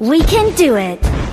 We can do it!